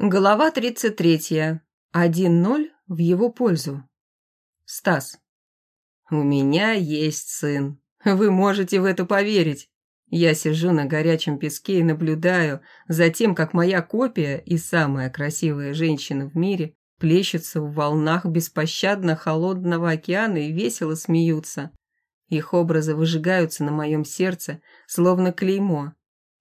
Глава 33. 1-0 в его пользу. Стас. «У меня есть сын. Вы можете в это поверить. Я сижу на горячем песке и наблюдаю за тем, как моя копия и самая красивая женщина в мире плещутся в волнах беспощадно холодного океана и весело смеются. Их образы выжигаются на моем сердце, словно клеймо.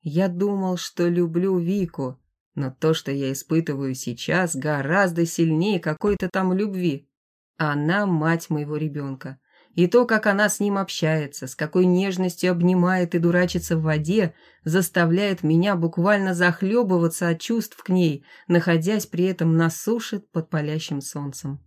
Я думал, что люблю Вику, но то, что я испытываю сейчас, гораздо сильнее какой-то там любви. Она мать моего ребенка. И то, как она с ним общается, с какой нежностью обнимает и дурачится в воде, заставляет меня буквально захлебываться от чувств к ней, находясь при этом на суше под палящим солнцем.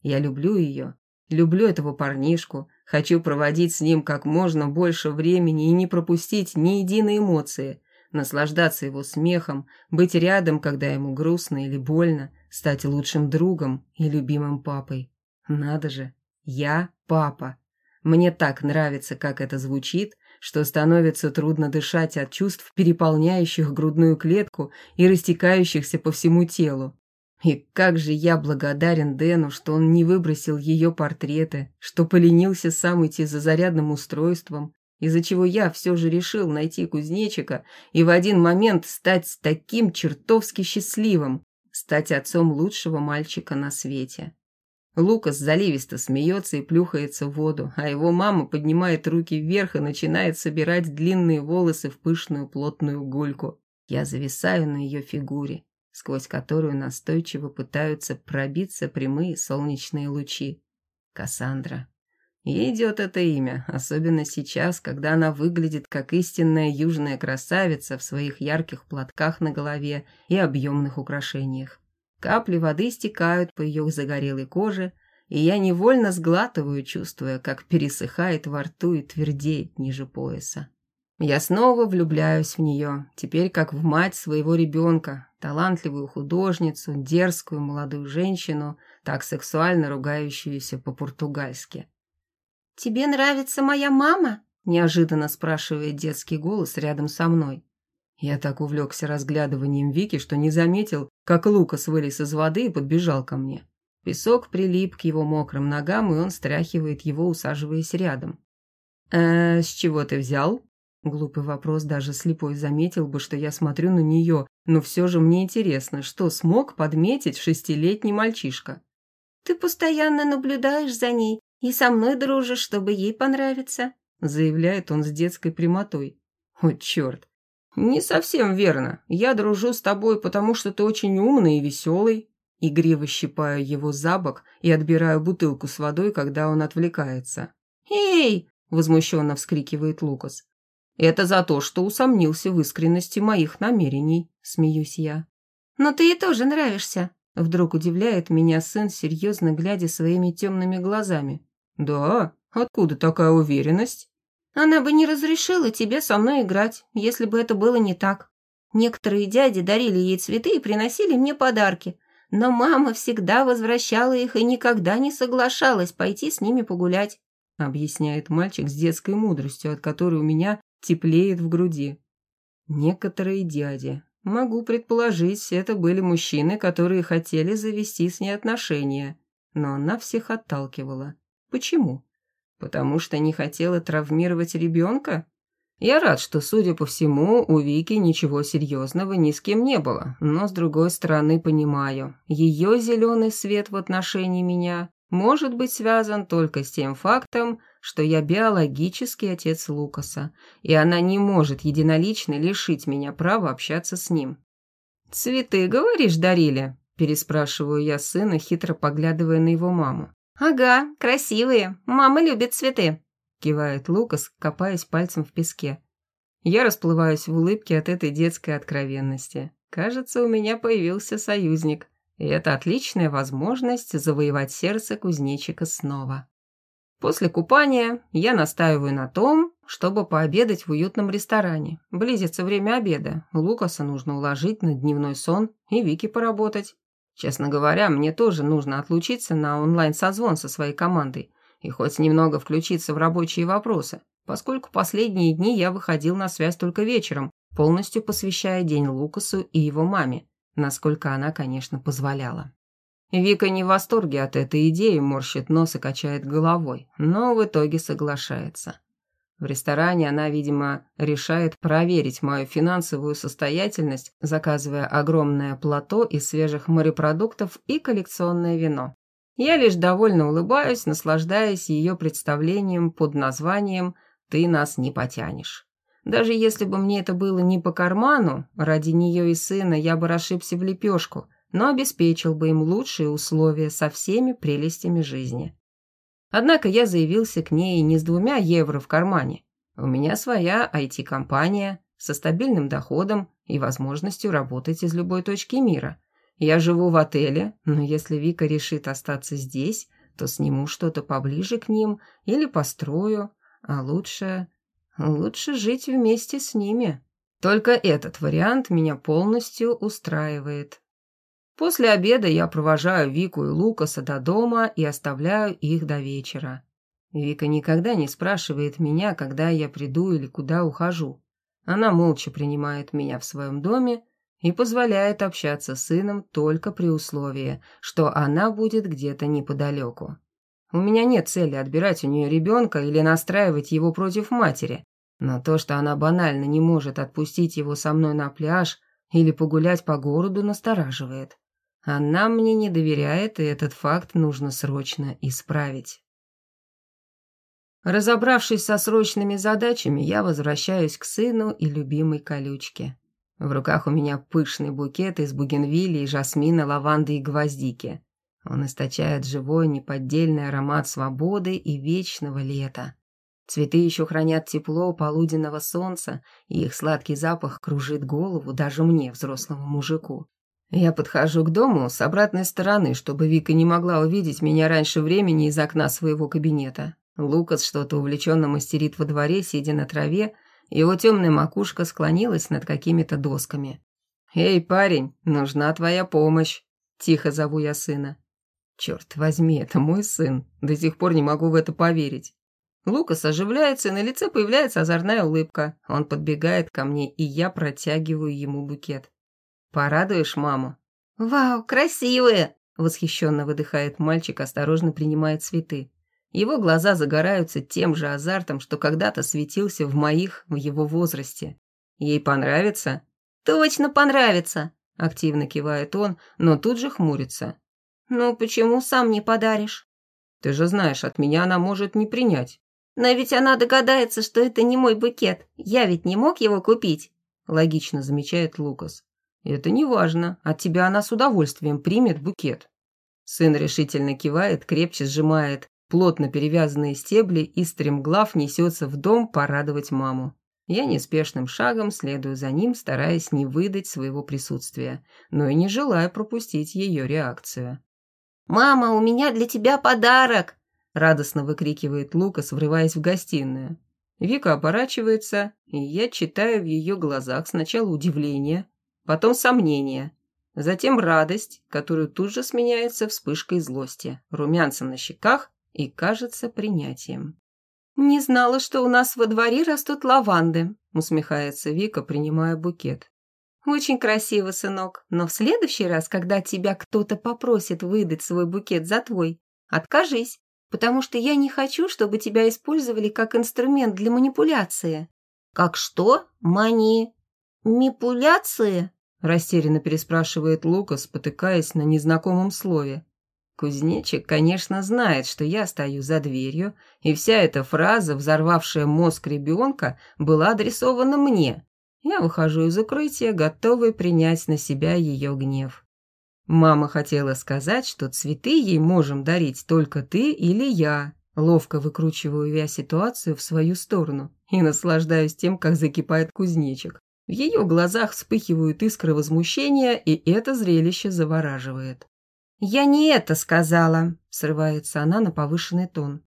Я люблю ее, люблю этого парнишку, хочу проводить с ним как можно больше времени и не пропустить ни единой эмоции – наслаждаться его смехом, быть рядом, когда ему грустно или больно, стать лучшим другом и любимым папой. Надо же, я папа. Мне так нравится, как это звучит, что становится трудно дышать от чувств, переполняющих грудную клетку и растекающихся по всему телу. И как же я благодарен Дэну, что он не выбросил ее портреты, что поленился сам идти за зарядным устройством, из-за чего я все же решил найти кузнечика и в один момент стать таким чертовски счастливым, стать отцом лучшего мальчика на свете. Лукас заливисто смеется и плюхается в воду, а его мама поднимает руки вверх и начинает собирать длинные волосы в пышную плотную гульку. Я зависаю на ее фигуре, сквозь которую настойчиво пытаются пробиться прямые солнечные лучи. Кассандра. Ей идет это имя, особенно сейчас, когда она выглядит как истинная южная красавица в своих ярких платках на голове и объемных украшениях. Капли воды стекают по ее загорелой коже, и я невольно сглатываю, чувствуя, как пересыхает во рту и твердеет ниже пояса. Я снова влюбляюсь в нее, теперь как в мать своего ребенка, талантливую художницу, дерзкую молодую женщину, так сексуально ругающуюся по-португальски. «Тебе нравится моя мама?» – неожиданно спрашивает детский голос рядом со мной. Я так увлекся разглядыванием Вики, что не заметил, как Лукас вылез из воды и подбежал ко мне. Песок прилип к его мокрым ногам, и он стряхивает его, усаживаясь рядом. «Э, с чего ты взял?» Глупый вопрос, даже слепой заметил бы, что я смотрю на нее, но все же мне интересно, что смог подметить шестилетний мальчишка. «Ты постоянно наблюдаешь за ней и со мной дружишь, чтобы ей понравиться», заявляет он с детской прямотой. «О, черт! Не совсем верно. Я дружу с тобой, потому что ты очень умный и веселый». Игриво щипаю его за бок и отбираю бутылку с водой, когда он отвлекается. «Эй!» – возмущенно вскрикивает Лукас. «Это за то, что усомнился в искренности моих намерений», – смеюсь я. «Но ты ей тоже нравишься», – вдруг удивляет меня сын, серьезно глядя своими темными глазами. «Да? Откуда такая уверенность?» «Она бы не разрешила тебе со мной играть, если бы это было не так. Некоторые дяди дарили ей цветы и приносили мне подарки, но мама всегда возвращала их и никогда не соглашалась пойти с ними погулять», объясняет мальчик с детской мудростью, от которой у меня теплеет в груди. «Некоторые дяди. Могу предположить, это были мужчины, которые хотели завести с ней отношения, но она всех отталкивала. Почему? Потому что не хотела травмировать ребенка? Я рад, что, судя по всему, у Вики ничего серьезного ни с кем не было, но, с другой стороны, понимаю, ее зеленый свет в отношении меня может быть связан только с тем фактом, что я биологический отец Лукаса, и она не может единолично лишить меня права общаться с ним. «Цветы, говоришь, дарили?» – переспрашиваю я сына, хитро поглядывая на его маму. «Ага, красивые. Мама любит цветы», — кивает Лукас, копаясь пальцем в песке. Я расплываюсь в улыбке от этой детской откровенности. Кажется, у меня появился союзник, и это отличная возможность завоевать сердце кузнечика снова. После купания я настаиваю на том, чтобы пообедать в уютном ресторане. Близится время обеда. Лукаса нужно уложить на дневной сон и Вики поработать. Честно говоря, мне тоже нужно отлучиться на онлайн-созвон со своей командой и хоть немного включиться в рабочие вопросы, поскольку последние дни я выходил на связь только вечером, полностью посвящая день Лукасу и его маме. насколько она, конечно, позволяла. Вика не в восторге от этой идеи, морщит нос и качает головой, но в итоге соглашается. В ресторане она, видимо, решает проверить мою финансовую состоятельность, заказывая огромное плато из свежих морепродуктов и коллекционное вино. Я лишь довольно улыбаюсь, наслаждаясь ее представлением под названием «Ты нас не потянешь». Даже если бы мне это было не по карману, ради нее и сына я бы расшибся в лепешку, но обеспечил бы им лучшие условия со всеми прелестями жизни. Однако я заявился к ней не с двумя евро в кармане. У меня своя IT-компания со стабильным доходом и возможностью работать из любой точки мира. Я живу в отеле, но если Вика решит остаться здесь, то сниму что-то поближе к ним или построю, а лучше... лучше жить вместе с ними. Только этот вариант меня полностью устраивает. После обеда я провожаю Вику и Лукаса до дома и оставляю их до вечера. Вика никогда не спрашивает меня, когда я приду или куда ухожу. Она молча принимает меня в своем доме и позволяет общаться с сыном только при условии, что она будет где-то неподалеку. У меня нет цели отбирать у нее ребенка или настраивать его против матери, но то, что она банально не может отпустить его со мной на пляж или погулять по городу, настораживает. Она мне не доверяет, и этот факт нужно срочно исправить. Разобравшись со срочными задачами, я возвращаюсь к сыну и любимой колючке. В руках у меня пышный букет из бугенвилли, жасмина, лаванды и гвоздики. Он источает живой, неподдельный аромат свободы и вечного лета. Цветы еще хранят тепло полуденного солнца, и их сладкий запах кружит голову даже мне, взрослому мужику. Я подхожу к дому с обратной стороны, чтобы Вика не могла увидеть меня раньше времени из окна своего кабинета. Лукас что-то увлеченно мастерит во дворе, сидя на траве, его темная макушка склонилась над какими-то досками. «Эй, парень, нужна твоя помощь!» Тихо зову я сына. Черт возьми, это мой сын. До сих пор не могу в это поверить. Лукас оживляется, и на лице появляется озорная улыбка. Он подбегает ко мне, и я протягиваю ему букет. Порадуешь маму?» «Вау, красивые!» — восхищенно выдыхает мальчик, осторожно принимает цветы. Его глаза загораются тем же азартом, что когда-то светился в моих, в его возрасте. «Ей понравится?» «Точно понравится!» — активно кивает он, но тут же хмурится. «Ну почему сам не подаришь?» «Ты же знаешь, от меня она может не принять». «Но ведь она догадается, что это не мой букет. Я ведь не мог его купить», — логично замечает Лукас. «Это не важно. От тебя она с удовольствием примет букет». Сын решительно кивает, крепче сжимает плотно перевязанные стебли и стремглав несется в дом порадовать маму. Я неспешным шагом следую за ним, стараясь не выдать своего присутствия, но и не желая пропустить ее реакцию. «Мама, у меня для тебя подарок!» радостно выкрикивает Лукас, врываясь в гостиную. Вика оборачивается, и я читаю в ее глазах сначала удивление, потом сомнение, затем радость, которую тут же сменяется вспышкой злости, румянцем на щеках и, кажется, принятием. «Не знала, что у нас во дворе растут лаванды», усмехается Вика, принимая букет. «Очень красиво, сынок, но в следующий раз, когда тебя кто-то попросит выдать свой букет за твой, откажись, потому что я не хочу, чтобы тебя использовали как инструмент для манипуляции». «Как что? Мани... «Мипуляции?» – растерянно переспрашивает Лука, спотыкаясь на незнакомом слове. Кузнечик, конечно, знает, что я стою за дверью, и вся эта фраза, взорвавшая мозг ребенка, была адресована мне. Я выхожу из укрытия, готовый принять на себя ее гнев. Мама хотела сказать, что цветы ей можем дарить только ты или я. Ловко выкручиваю я ситуацию в свою сторону и наслаждаюсь тем, как закипает кузнечик. В ее глазах вспыхивают искры возмущения, и это зрелище завораживает. «Я не это сказала», — срывается она на повышенный тон.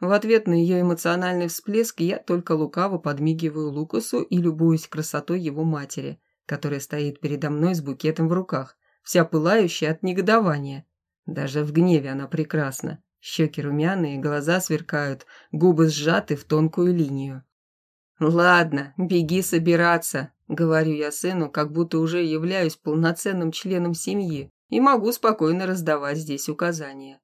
В ответ на ее эмоциональный всплеск я только лукаво подмигиваю Лукасу и любуюсь красотой его матери, которая стоит передо мной с букетом в руках, вся пылающая от негодования. Даже в гневе она прекрасна. Щеки румяные, глаза сверкают, губы сжаты в тонкую линию. Ладно, беги собираться, говорю я сыну, как будто уже являюсь полноценным членом семьи и могу спокойно раздавать здесь указания.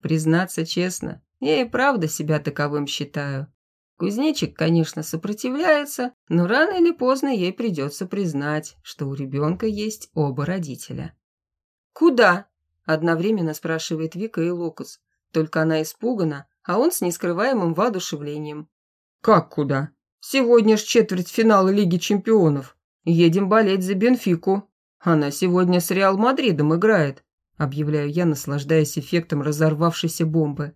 Признаться честно, я и правда себя таковым считаю. Кузнечик, конечно, сопротивляется, но рано или поздно ей придется признать, что у ребенка есть оба родителя. «Куда?» – одновременно спрашивает Вика и Лукас. Только она испугана, а он с нескрываемым воодушевлением. «Как куда? Сегодня ж четвертьфинал Лиги чемпионов. Едем болеть за Бенфику. Она сегодня с Реал Мадридом играет», – объявляю я, наслаждаясь эффектом разорвавшейся бомбы.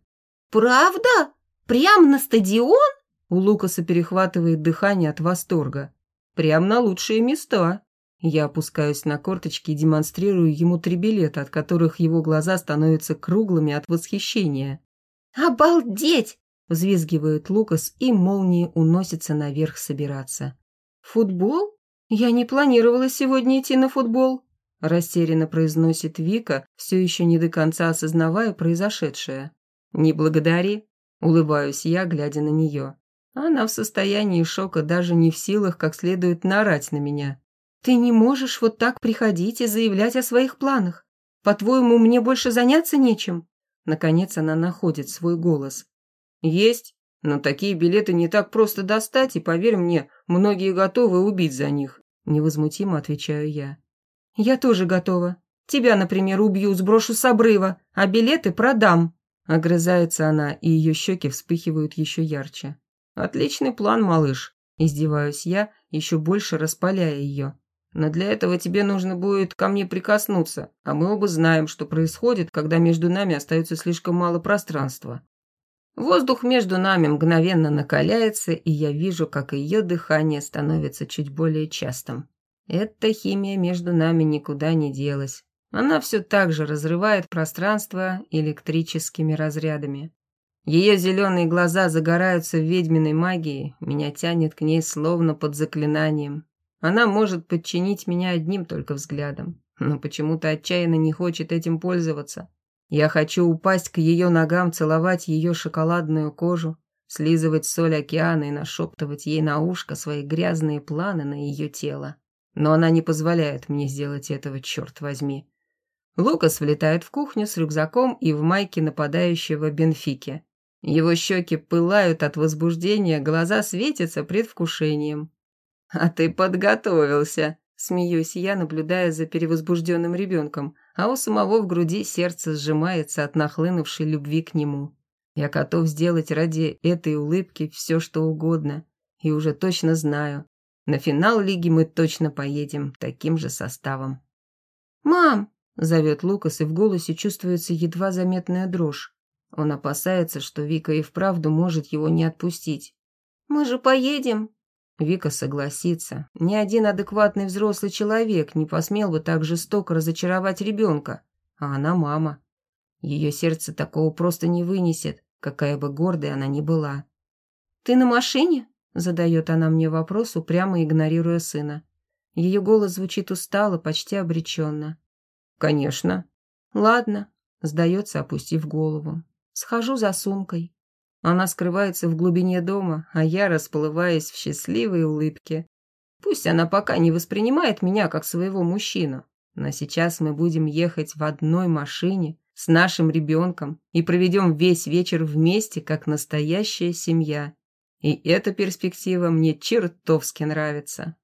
«Правда? Прям на стадион?» У Лукаса перехватывает дыхание от восторга. Прям на лучшие места. Я опускаюсь на корточки и демонстрирую ему три билета, от которых его глаза становятся круглыми от восхищения. «Обалдеть!» – взвизгивает Лукас и молнией уносится наверх собираться. «Футбол? Я не планировала сегодня идти на футбол», – растерянно произносит Вика, все еще не до конца осознавая произошедшее. «Не благодари», – улыбаюсь я, глядя на нее. Она в состоянии шока, даже не в силах как следует нарать на меня. «Ты не можешь вот так приходить и заявлять о своих планах. По-твоему, мне больше заняться нечем?» Наконец она находит свой голос. «Есть, но такие билеты не так просто достать, и, поверь мне, многие готовы убить за них», невозмутимо отвечаю я. «Я тоже готова. Тебя, например, убью, сброшу с обрыва, а билеты продам», огрызается она, и ее щеки вспыхивают еще ярче. «Отличный план, малыш», – издеваюсь я, еще больше распаляя ее. «Но для этого тебе нужно будет ко мне прикоснуться, а мы оба знаем, что происходит, когда между нами остается слишком мало пространства». Воздух между нами мгновенно накаляется, и я вижу, как ее дыхание становится чуть более частым. Эта химия между нами никуда не делась. Она все так же разрывает пространство электрическими разрядами. Ее зеленые глаза загораются ведьминой магией, меня тянет к ней словно под заклинанием. Она может подчинить меня одним только взглядом, но почему-то отчаянно не хочет этим пользоваться. Я хочу упасть к ее ногам, целовать ее шоколадную кожу, слизывать соль океана и нашептывать ей на ушко свои грязные планы на ее тело. Но она не позволяет мне сделать этого, черт возьми. Лукас влетает в кухню с рюкзаком и в майке нападающего Бенфики. Его щеки пылают от возбуждения, глаза светятся предвкушением. «А ты подготовился», — смеюсь я, наблюдая за перевозбужденным ребенком, а у самого в груди сердце сжимается от нахлынувшей любви к нему. Я готов сделать ради этой улыбки все, что угодно, и уже точно знаю, на финал лиги мы точно поедем таким же составом. «Мам!» — зовет Лукас, и в голосе чувствуется едва заметная дрожь. Он опасается, что Вика и вправду может его не отпустить. «Мы же поедем!» Вика согласится. Ни один адекватный взрослый человек не посмел бы так жестоко разочаровать ребенка. А она мама. Ее сердце такого просто не вынесет, какая бы гордой она ни была. «Ты на машине?» – задает она мне вопрос, упрямо игнорируя сына. Ее голос звучит устало, почти обреченно. «Конечно». «Ладно», – сдается, опустив голову. Схожу за сумкой. Она скрывается в глубине дома, а я расплываюсь в счастливой улыбке. Пусть она пока не воспринимает меня как своего мужчину, но сейчас мы будем ехать в одной машине с нашим ребенком и проведем весь вечер вместе, как настоящая семья. И эта перспектива мне чертовски нравится.